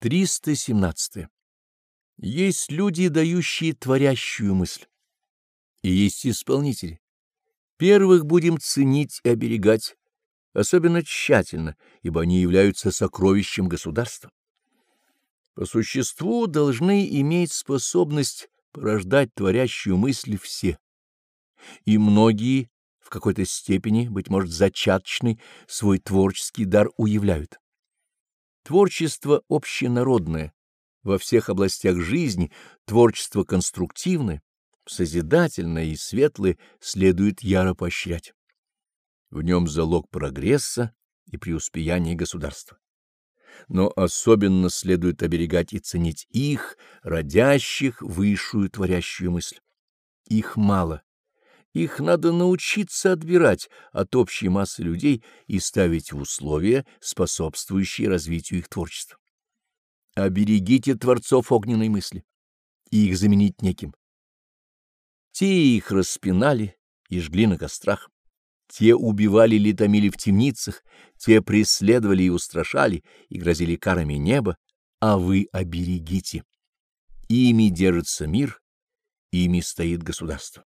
317. Есть люди, дающие творящую мысль, и есть исполнители. Первых будем ценить и оберегать, особенно тщательно, ибо они являются сокровищем государства. По существу должны иметь способность порождать творящую мысль все, и многие в какой-то степени, быть может, зачаточный, свой творческий дар уявляют. Творчество общенародное, во всех областях жизни, творчество конструктивное, созидательное и светлое следует яро поощрять. В нем залог прогресса и преуспеяния государства. Но особенно следует оберегать и ценить их, родящих высшую творящую мысль. Их мало, их надо научиться отбирать от общей массы людей и ставить в условия, способствующие развитию их творчества. Оберегите творцов огненной мысли и их заменить неким. Те их распинали и жгли на кострах, те убивали или томили в темницах, те преследовали и устрашали и грозили карами неба, а вы оберегите. Ими держится мир, ими стоит государство.